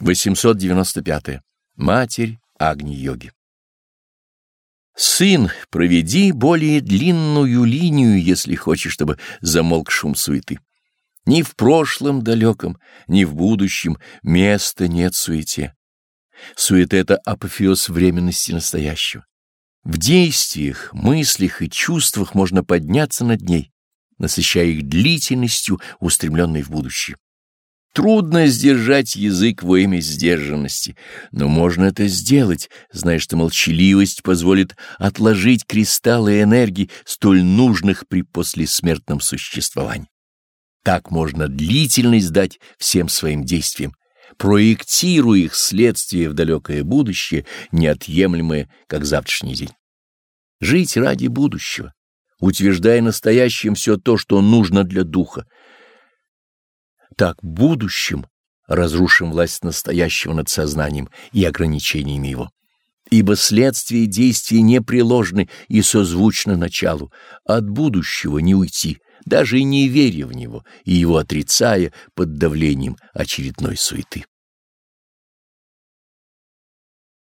895. Матерь Агни-йоги. Сын, проведи более длинную линию, если хочешь, чтобы замолк шум суеты. Ни в прошлом далеком, ни в будущем места нет суете. Суета — это апофеоз временности настоящего. В действиях, мыслях и чувствах можно подняться над ней, насыщая их длительностью, устремленной в будущее. Трудно сдержать язык во имя сдержанности, но можно это сделать, зная, что молчаливость позволит отложить кристаллы энергии, столь нужных при послесмертном существовании. Так можно длительность дать всем своим действиям, проектируя их следствие в далекое будущее, неотъемлемое, как завтрашний день. Жить ради будущего, утверждая настоящим все то, что нужно для духа, так будущим разрушим власть настоящего над сознанием и ограничениями его. Ибо следствие действий непреложны и созвучны началу, от будущего не уйти, даже не веря в него и его отрицая под давлением очередной суеты.